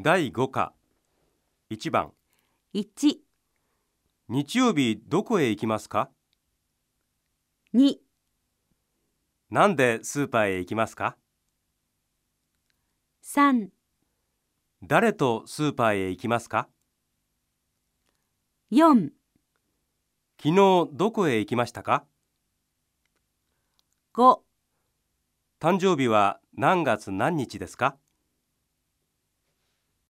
第5課。1番。1、日曜日どこへ行きますか？2、なんでスーパーへ行きますか？3、誰とスーパーへ行きますか？4、昨日どこへ行きましたか？5誕生日は何月何日ですか？